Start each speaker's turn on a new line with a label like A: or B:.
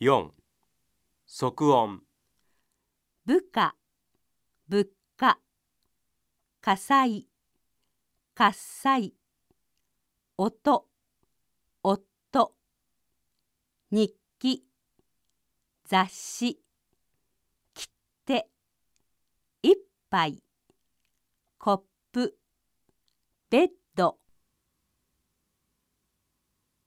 A: 4即音。
B: 部下。物価。火災。喝采。音。夫。日記。雑誌。切手。一杯。コップ。ベッド。